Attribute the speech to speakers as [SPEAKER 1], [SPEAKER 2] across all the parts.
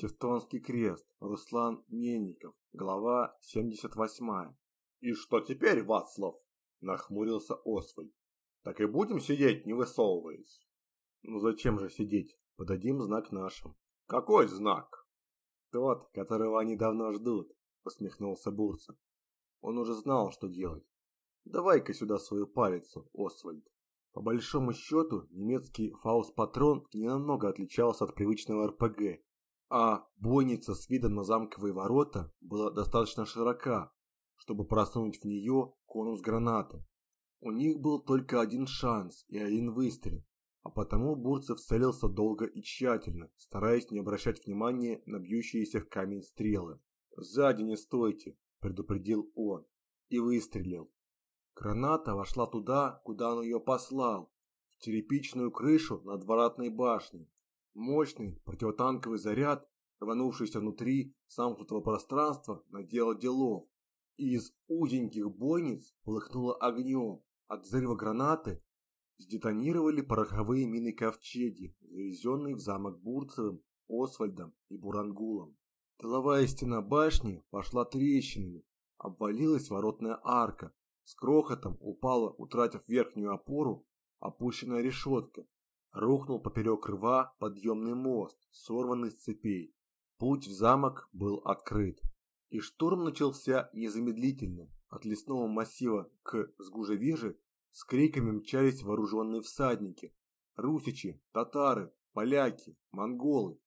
[SPEAKER 1] Тевтонский крест. Руслан Мельников. Глава 78. «И что теперь, Вацлав?» – нахмурился Освальд. «Так и будем сидеть, не высовываясь?» «Ну зачем же сидеть? Подадим знак нашим». «Какой знак?»
[SPEAKER 2] «Тот, которого они давно ждут», – усмехнулся Бурцев. Он уже знал, что делать. «Давай-ка сюда свою палицу, Освальд». По большому счету, немецкий фауст-патрон не намного отличался от привычного РПГ, а бойница с видом на замковые ворота была достаточно широка, чтобы просунуть в нее конус гранаты. У них был только один шанс и один выстрел, а потому Бурцев целился долго и тщательно, стараясь не обращать внимания на бьющиеся в камень стрелы. «Сзади не стойте», – предупредил он, и выстрелил. Граната вошла туда, куда он ее послал, в черепичную крышу над воротной башней. Мощный противотанковый заряд, рванувшийся внутри замкнутого пространства, наделал делов. Из узеньких бойниц полыхнуло огнем. От взрыва гранаты сдетонировали пороховые мины-ковчеги, завезенные в замок Бурцевым, Освальдом и Бурангулом. Тыловая стена башни пошла трещинами, обвалилась воротная арка, с крохотом упала, утратив верхнюю опору, опущенная решетка. Рухнул поперек рва подъемный мост, сорванный с цепей. Путь в замок был открыт. И штурм начался незамедлительно. От лесного массива к Сгужевеже с криками мчались вооруженные всадники. Русичи, татары, поляки, монголы.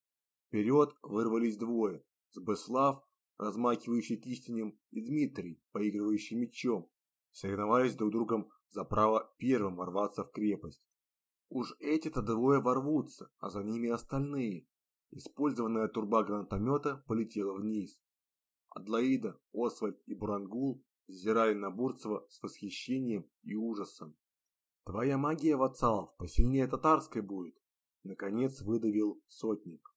[SPEAKER 2] Вперед вырвались двое. Сбыслав, размахивающий кистенем, и Дмитрий, поигрывающий мечом соревновались друг другом за право первым ворваться в крепость. Уж эти-то двое ворвутся, а за ними остальные. Использованная турба гранатомета полетела вниз. Адлоида, Освальд и Бурангул взирали на Бурцева с восхищением и ужасом. «Твоя магия, Вацалов, посильнее татарской будет!» Наконец выдавил сотник.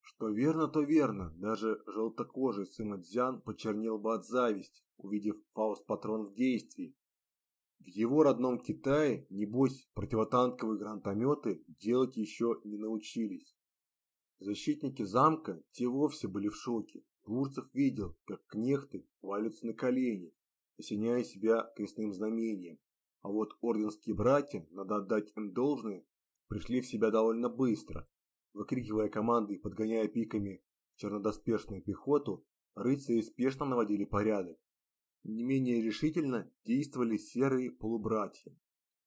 [SPEAKER 2] Что верно, то верно. Даже желтокожий сын Дзян почернел бы от зависти, увидев Фауст-патрон в действии. В его родном Китае, небось, противотанковые гранатометы делать еще не научились. Защитники замка, те вовсе были в шоке. Бурцев видел, как кнехты валятся на колени, осеняя себя крестным знамением. А вот орденские братья, надо отдать им должное, пришли в себя довольно быстро Выкрикивая команды и подгоняя пиками чернодоспешную пехоту, рыцари спешно наводили порядок. Не менее решительно действовали серые полубратья.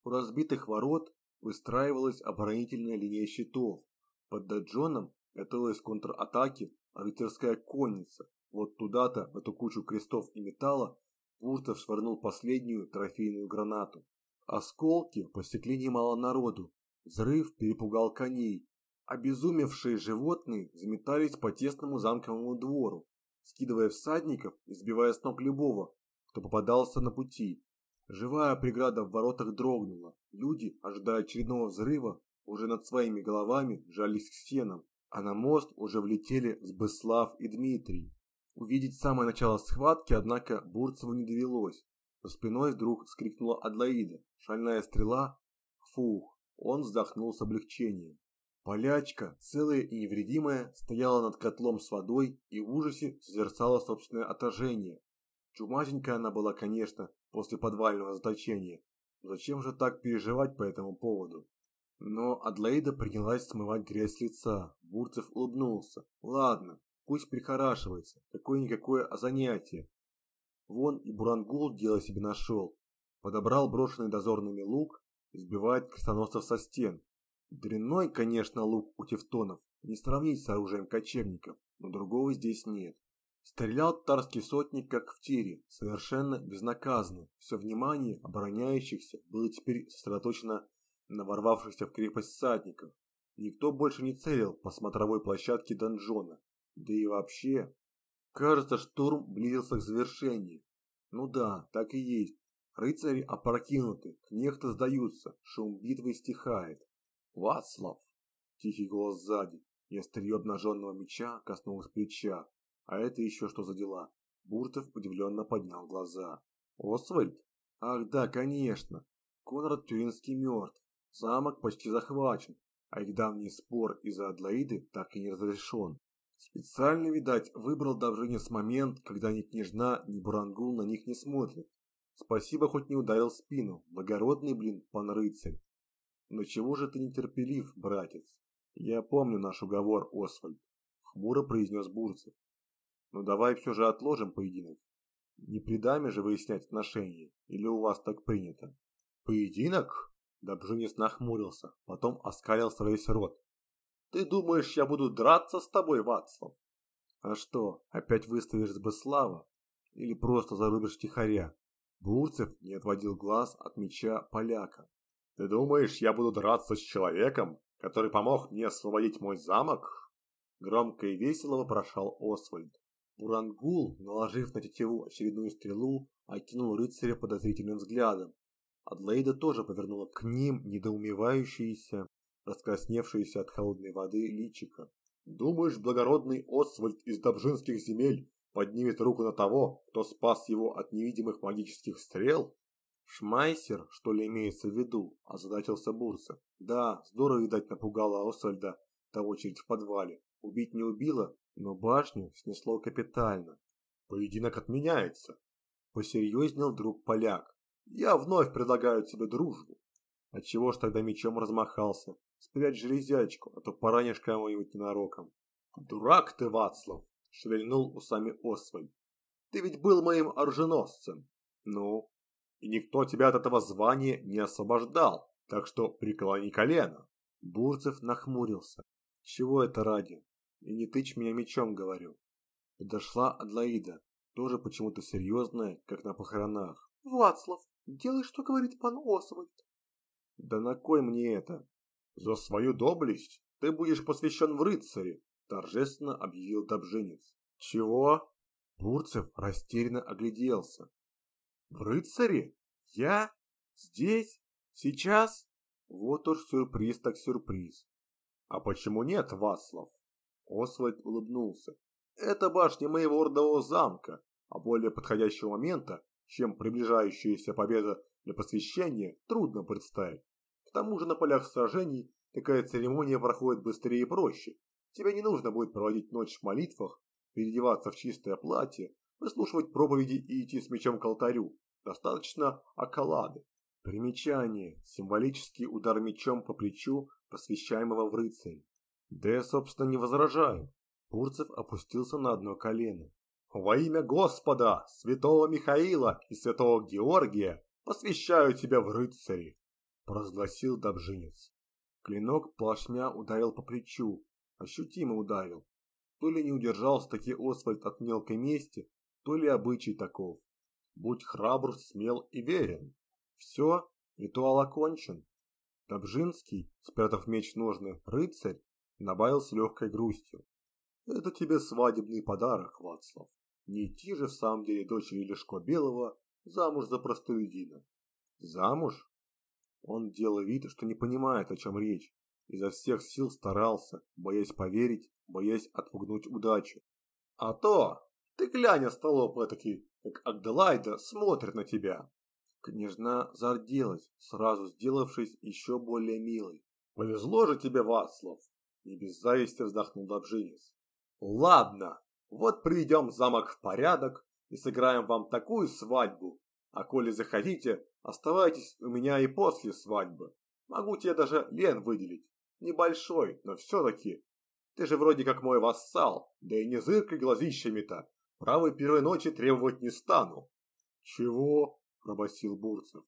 [SPEAKER 2] У разбитых ворот выстраивалась оборонительная линия щитов. Под даджоном готовилась к контратаке рыцарская конница. Вот туда-то, в эту кучу крестов и металла, Буртов швырнул последнюю трофейную гранату. Осколки посекли немало народу. Взрыв перепугал коней, Обезумевшие животные заметались по тесному замковому двору, скидывая всадников и сбивая с ног любого, кто попадался на пути. Живая преграда в воротах дрогнула. Люди, ожидая очередного взрыва, уже над своими головами жались к стенам, а на мост уже влетели Сбыслав и Дмитрий. Увидеть самое начало схватки, однако, Бурцеву не довелось. За спиной вдруг скрикнула Адлоида. Шальная стрела. Фух, он вздохнул с облегчением. Полячка, целая и невредимая, стояла над котлом с водой и в ужасе созерцала собственное отражение. Чумазенькая она была, конечно, после подвального заточения. Но зачем же так переживать по этому поводу? Но Адлоида принялась смывать грязь с лица. Бурцев улыбнулся. Ладно, пусть прихорашивается. Какое-никакое занятие. Вон и Бурангул дело себе нашел. Подобрал брошенный дозорными лук сбивает крестоносцев со стен. Дрянной, конечно, лук у тевтонов, не сравнить с оружием кочевников, но другого здесь нет. Стрелял татарский сотник как в тире, совершенно безнаказанно. Все внимание обороняющихся было теперь сосредоточено на ворвавшихся в крепость всадников. Никто больше не целил по смотровой площадке донжона. Да и вообще, кажется, штурм близился к завершению. Ну да, так и есть. Рыцари опрокинуты, кнехты сдаются, шум битвы стихает. «Вацлав!» Тихий голос сзади, и острие обнаженного меча коснулось плеча. А это еще что за дела? Буртов удивленно поднял глаза. «Освальд? Ах да, конечно. Конрад Тюринский мертв. Замок почти захвачен, а их давний спор из-за Адлоиды так и не разрешен. Специально, видать, выбрал Добрынец момент, когда ни княжна, ни Бурангул на них не смотрят. Спасибо, хоть не ударил спину. Благородный, блин, пан рыцарь. Но чего же ты нетерпелив, братец? Я помню наш уговор, Освальд. Хмуро произнес Бурцев. Ну давай все же отложим поединок. Не при даме же выяснять отношения, или у вас так принято? Поединок? Добжинец нахмурился, потом оскалился весь рот. Ты думаешь, я буду драться с тобой, Вацлав? А что, опять выставишь Сбыслава? Или просто зарубишь тихоря? Бурцев не отводил глаз от меча поляка. Ты думаешь, я буду драться с человеком, который помог мне освободить мой замок? Громко и весело вопрошал Освальд. Бурангул, наложив на тетиву очередную стрелу, окинул рыцаря подозрительным взглядом. Адлейда тоже повернула к ним недоумевающиеся, раскрасневшиеся от холодной воды личика. «Думаешь, благородный Освальд из Добжинских земель поднимет руку на того, кто спас его от невидимых магических стрел?» «Шмайсер, что ли, имеется в виду?» – озадачился Бурцев. «Да, здорово, видать, напугала Освальда та очередь в подвале. Убить не убила, но башню снесло капитально. Поединок отменяется. Посерьезнел вдруг поляк. Я вновь предлагаю тебе дружбу. Отчего ж тогда мечом размахался? Спрячь железячку, а то поранишь кого-нибудь ненароком. Дурак ты, Вацлав, шевельнул усами Освальд. Ты ведь был моим оруженосцем. Ну, и никто тебя от этого звания не освобождал, так что преклони колено. Бурцев нахмурился. Чего это ради? И не тычь меня мечом, говорю. Подошла Адлаида, тоже почему-то серьезная, как на похоронах.
[SPEAKER 3] Вацлав, делай, что говорит пан Освальд.
[SPEAKER 2] Да на кой мне это? За свою доблесть ты будешь посвящен в рыцари, торжественно объявил Добжинец. Чего? Бурцев растерянно огляделся. В рыцаре? Я? Здесь? Сейчас? Вот уж сюрприз так сюрприз. А почему нет, Васлов? Освальд улыбнулся. Это башня моего родового замка, а более подходящего момента, чем приближающаяся победа для посвящения, трудно представить. К тому же на полях сражений такая церемония проходит быстрее и проще. Тебе не нужно будет проводить ночь в молитвах, переодеваться в чистое платье, выслушивать проповеди и идти с мечом к алтарю. Достаточно околады. Примечание. Символический удар мечом по плечу посвящаемого в рыцаре. Да я, собственно, не возражаю. Пурцев опустился на одно колено. Во имя Господа, святого Михаила и святого Георгия посвящаю тебя в рыцари, провозгласил Добжинец. Клинок плашмя ударил по плечу, ощутимо ударил. То ли не удержался таки Освальд от мелкой мести, то ли обычай таков. Будь храбр, смел и верен. Все, ритуал окончен. Добжинский, спрятав меч в ножны, рыцарь, добавил с легкой грустью. Это тебе свадебный подарок, Вацлав. Не идти же в самом деле дочери Лешко Белого замуж за простолюдина. Замуж? Он делал вид, что не понимает, о чем речь. Изо всех сил старался, боясь поверить, боясь отпугнуть удачу. А то, ты глянь, столоп этакий, как Агделайда смотрит на тебя. Княжна зарделась, сразу сделавшись еще более милой. Повезло же тебе, Вацлав, не без зависти вздохнул Добжинец. Ладно, вот приведем замок в порядок и сыграем вам такую свадьбу. А коли захотите, оставайтесь у меня и после свадьбы. Могу тебе даже лен выделить. Небольшой, но все-таки. Ты же вроде как мой вассал, да и не зыркой глазищами-то. Правой первой ночи требовать не стану. Чего? пробасил Бурцев.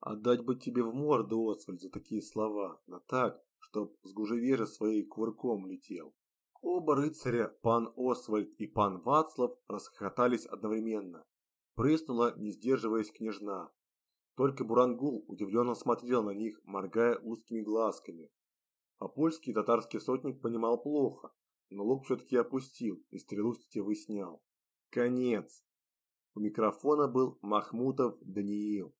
[SPEAKER 2] Отдать бы тебе в морду, Освальд, за такие слова, но так, чтоб с гужевежа своей кувырком летел. Оба рыцаря, пан Освальд и пан Вацлав, расхохотались одновременно. Прыснула, не сдерживаясь, княжна. Только Бурангул удивленно смотрел на них, моргая узкими глазками. А польский татарский сотник понимал плохо, но лук все-таки опустил и стрелу с тетивы снял. Конец. У микрофона был Махмутов Даниил.